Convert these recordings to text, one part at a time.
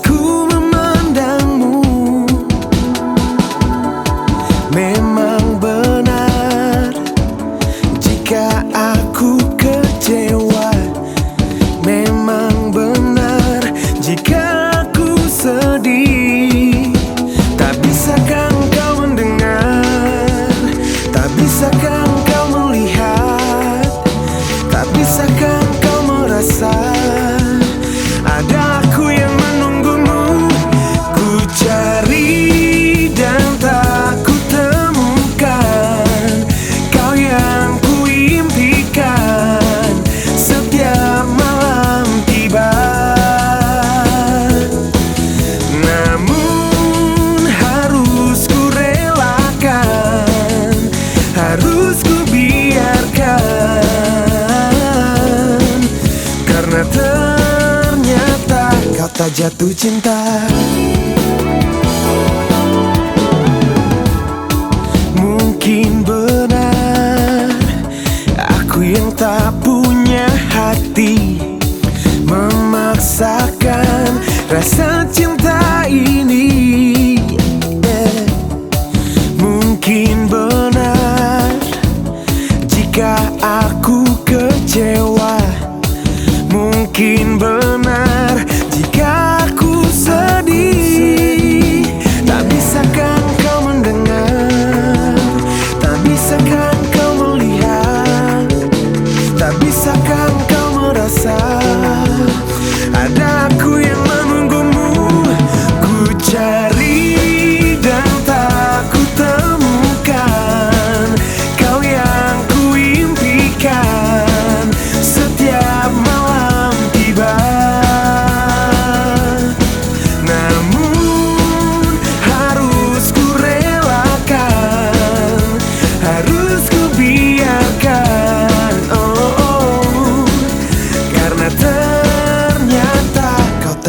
cool. kita jatuh cinta Mungkin benar Aku yang tak punya hati Memaksakan rasa cinta ini. Mungkin benar Jika aku kecewa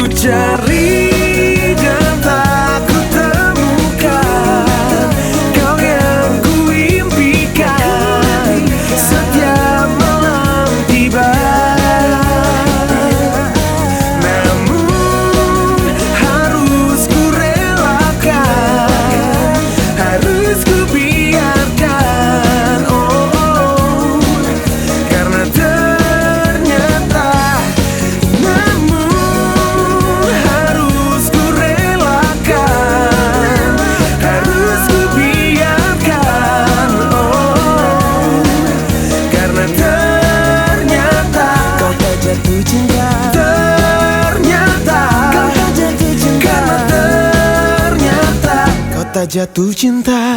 ku cari kata é tu cinta